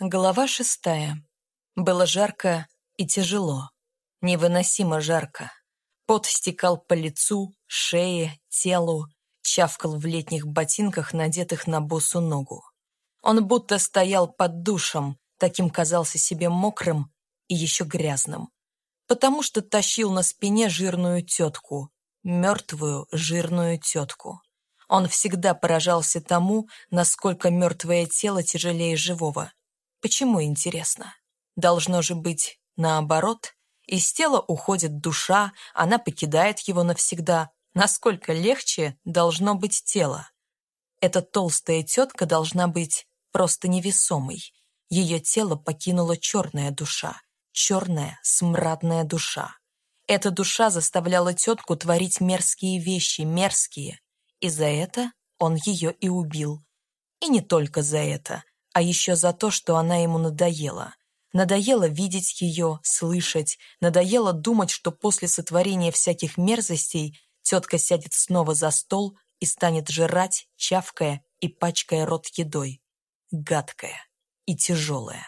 Глава шестая. Было жарко и тяжело. Невыносимо жарко. Пот стекал по лицу, шее, телу, чавкал в летних ботинках, надетых на босу ногу. Он будто стоял под душем, таким казался себе мокрым и еще грязным. Потому что тащил на спине жирную тетку, мертвую жирную тетку. Он всегда поражался тому, насколько мертвое тело тяжелее живого. Почему, интересно? Должно же быть наоборот. Из тела уходит душа, она покидает его навсегда. Насколько легче должно быть тело? Эта толстая тетка должна быть просто невесомой. Ее тело покинула черная душа. Черная, смрадная душа. Эта душа заставляла тетку творить мерзкие вещи, мерзкие. И за это он ее и убил. И не только за это а еще за то, что она ему надоела. Надоело видеть ее, слышать, надоело думать, что после сотворения всяких мерзостей тетка сядет снова за стол и станет жрать, чавкая и пачкая рот едой. Гадкая и тяжелая.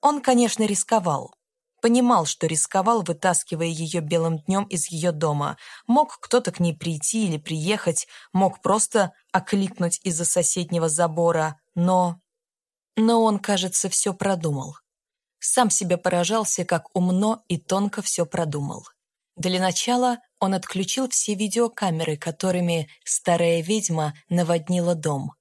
Он, конечно, рисковал. Понимал, что рисковал, вытаскивая ее белым днем из ее дома. Мог кто-то к ней прийти или приехать, мог просто окликнуть из-за соседнего забора, но но он, кажется, все продумал. Сам себе поражался, как умно и тонко все продумал. Для начала он отключил все видеокамеры, которыми старая ведьма наводнила дом.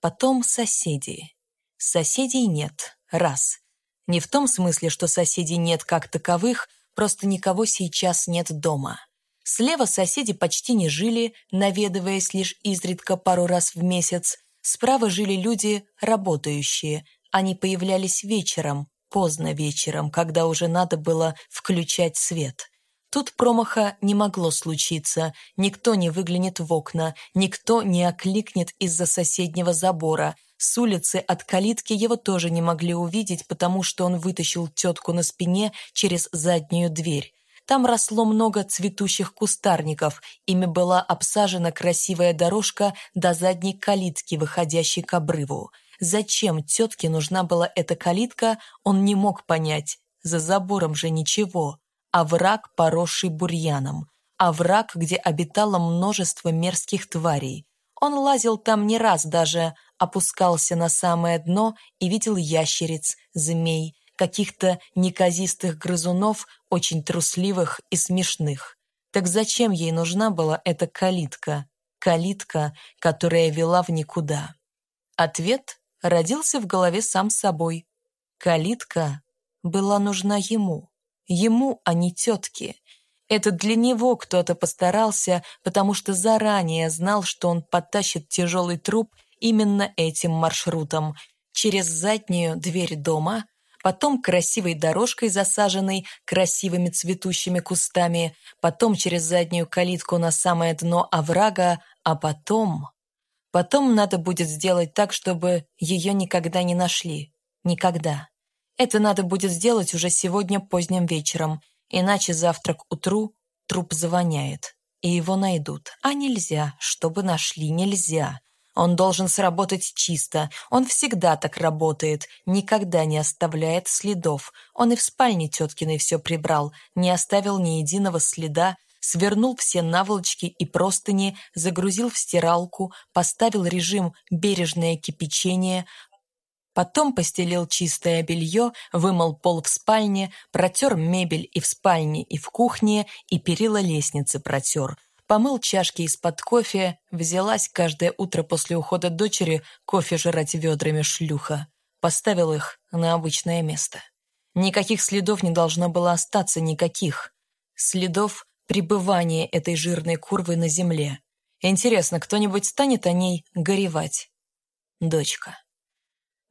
Потом соседи. Соседей нет. Раз. Не в том смысле, что соседей нет как таковых, просто никого сейчас нет дома. Слева соседи почти не жили, наведываясь лишь изредка пару раз в месяц, Справа жили люди работающие. Они появлялись вечером, поздно вечером, когда уже надо было включать свет. Тут промаха не могло случиться, никто не выглянет в окна, никто не окликнет из-за соседнего забора. С улицы от калитки его тоже не могли увидеть, потому что он вытащил тетку на спине через заднюю дверь. Там росло много цветущих кустарников, ими была обсажена красивая дорожка до задней калитки, выходящей к обрыву. Зачем тетке нужна была эта калитка, он не мог понять. За забором же ничего. А враг, поросший бурьяном. А враг, где обитало множество мерзких тварей. Он лазил там не раз даже, опускался на самое дно и видел ящериц, змей, каких-то неказистых грызунов, очень трусливых и смешных. Так зачем ей нужна была эта калитка? Калитка, которая вела в никуда. Ответ родился в голове сам собой. Калитка была нужна ему. Ему, а не тетке. Это для него кто-то постарался, потому что заранее знал, что он потащит тяжелый труп именно этим маршрутом. Через заднюю дверь дома – потом красивой дорожкой, засаженной красивыми цветущими кустами, потом через заднюю калитку на самое дно оврага, а потом... Потом надо будет сделать так, чтобы ее никогда не нашли. Никогда. Это надо будет сделать уже сегодня поздним вечером, иначе завтра к утру труп завоняет, и его найдут. А нельзя, чтобы нашли, нельзя. Он должен сработать чисто. Он всегда так работает, никогда не оставляет следов. Он и в спальне теткиной все прибрал, не оставил ни единого следа, свернул все наволочки и простыни, загрузил в стиралку, поставил режим «бережное кипячение», Потом постелил чистое белье, вымыл пол в спальне, протер мебель и в спальне, и в кухне, и перила лестницы протер – помыл чашки из-под кофе, взялась каждое утро после ухода дочери кофе жрать ведрами шлюха, поставил их на обычное место. Никаких следов не должно было остаться, никаких. Следов пребывания этой жирной курвы на земле. Интересно, кто-нибудь станет о ней горевать? Дочка.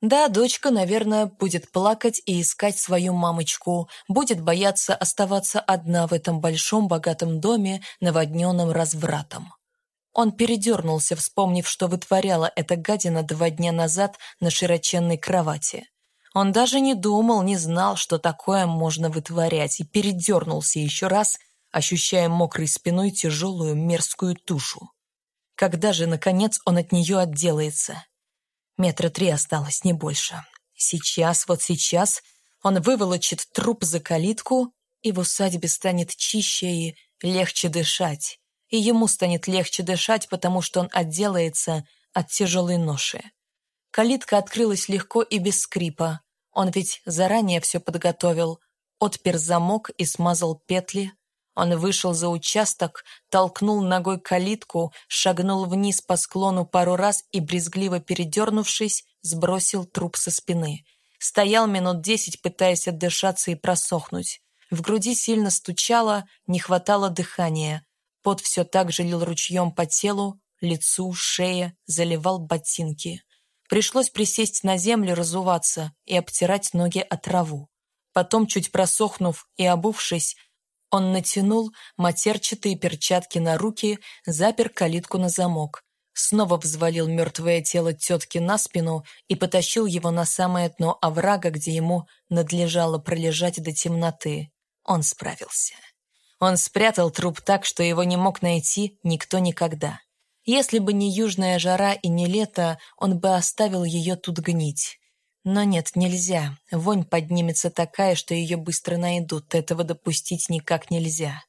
Да, дочка, наверное, будет плакать и искать свою мамочку, будет бояться оставаться одна в этом большом богатом доме, наводненном развратом. Он передернулся, вспомнив, что вытворяла эта гадина два дня назад на широченной кровати. Он даже не думал, не знал, что такое можно вытворять, и передернулся еще раз, ощущая мокрой спиной тяжелую мерзкую тушу. Когда же, наконец, он от нее отделается? Метра три осталось, не больше. Сейчас, вот сейчас он выволочит труп за калитку, и в усадьбе станет чище и легче дышать. И ему станет легче дышать, потому что он отделается от тяжелой ноши. Калитка открылась легко и без скрипа. Он ведь заранее все подготовил. Отпер замок и смазал петли. Он вышел за участок, толкнул ногой калитку, шагнул вниз по склону пару раз и, брезгливо передернувшись, сбросил труп со спины. Стоял минут десять, пытаясь отдышаться и просохнуть. В груди сильно стучало, не хватало дыхания. Пот все так же лил ручьем по телу, лицу, шее, заливал ботинки. Пришлось присесть на землю, разуваться и обтирать ноги от траву. Потом, чуть просохнув и обувшись, он натянул матерчатые перчатки на руки, запер калитку на замок, снова взвалил мертвое тело тетки на спину и потащил его на самое дно оврага, где ему надлежало пролежать до темноты. Он справился. Он спрятал труп так, что его не мог найти никто никогда. Если бы не южная жара и не лето, он бы оставил ее тут гнить. Но нет, нельзя. Вонь поднимется такая, что ее быстро найдут. Этого допустить никак нельзя.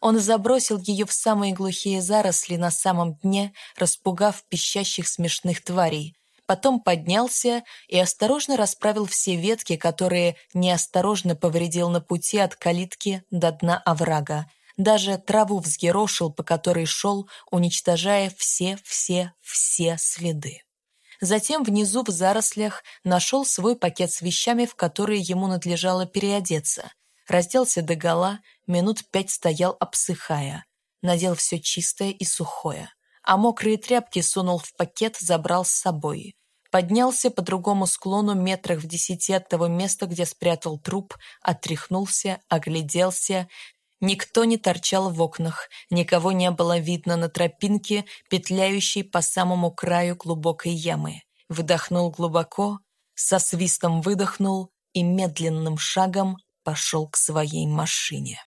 Он забросил ее в самые глухие заросли на самом дне, распугав пищащих смешных тварей. Потом поднялся и осторожно расправил все ветки, которые неосторожно повредил на пути от калитки до дна оврага даже траву взъерошил, по которой шел, уничтожая все-все-все следы. Затем внизу в зарослях нашел свой пакет с вещами, в которые ему надлежало переодеться. Разделся догола, минут пять стоял, обсыхая. Надел все чистое и сухое. А мокрые тряпки сунул в пакет, забрал с собой. Поднялся по другому склону метрах в десяти от того места, где спрятал труп, отряхнулся, огляделся, Никто не торчал в окнах, никого не было видно на тропинке, петляющей по самому краю глубокой ямы. Вдохнул глубоко, со свистом выдохнул и медленным шагом пошел к своей машине.